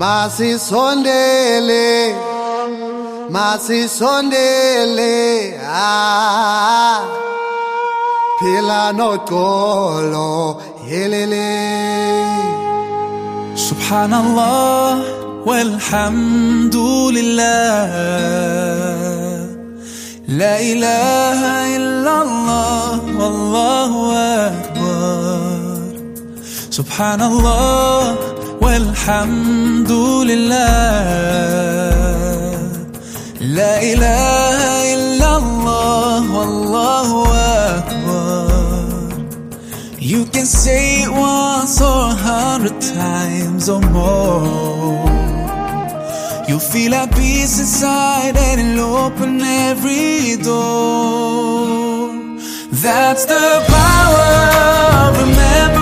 masisondele masisondele ah phila noxolo yelele سبحان الله والحمد لله لا إله إلا الله والله أكبر سبحان الله والحمد لله لا إله إلا الله والله أكبر You can say it once or a hundred times or more. You'll feel at peace inside and it'll open every door. That's the power of remembering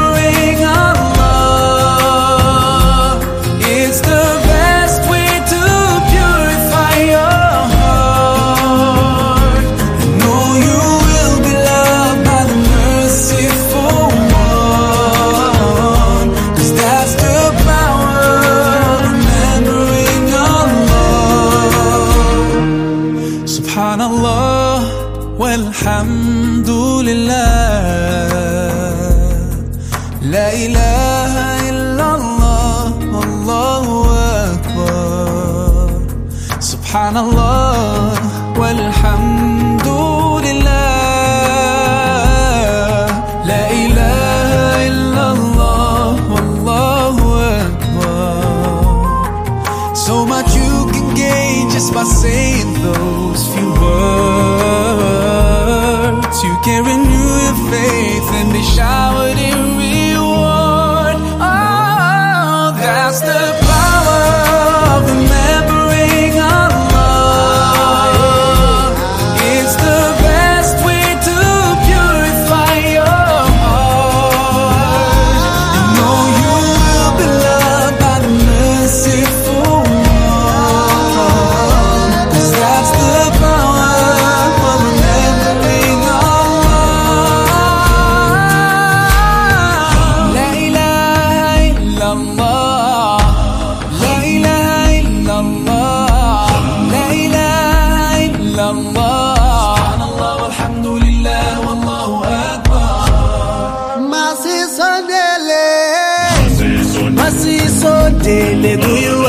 الحمد لله. لا إله إلا الله الله أكبر. سبحان الله والحمد لله be showered in reward. Oh, that's the illallah. Subhanallah walhamdulillah wallahu akbar. masisondele masisondele kuyiwala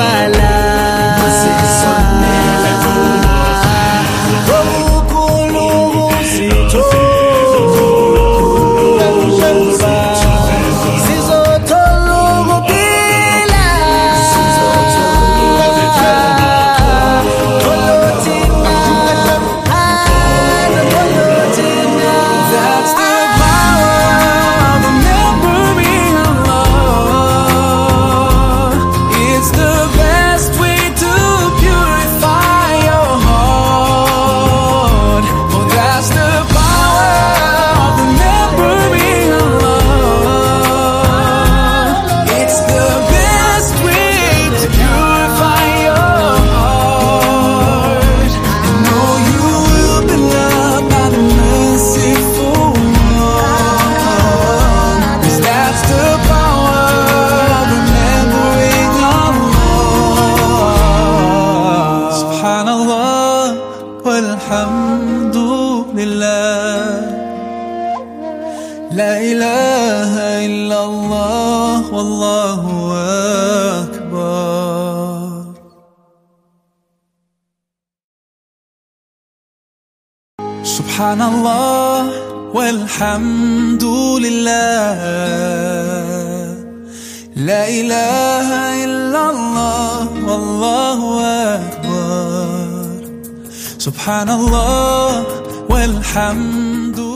الحمد لله. لا إله إلا الله والله أكبر. سبحان الله والحمد لله. لا إله إلا الله سبحان الله والحمد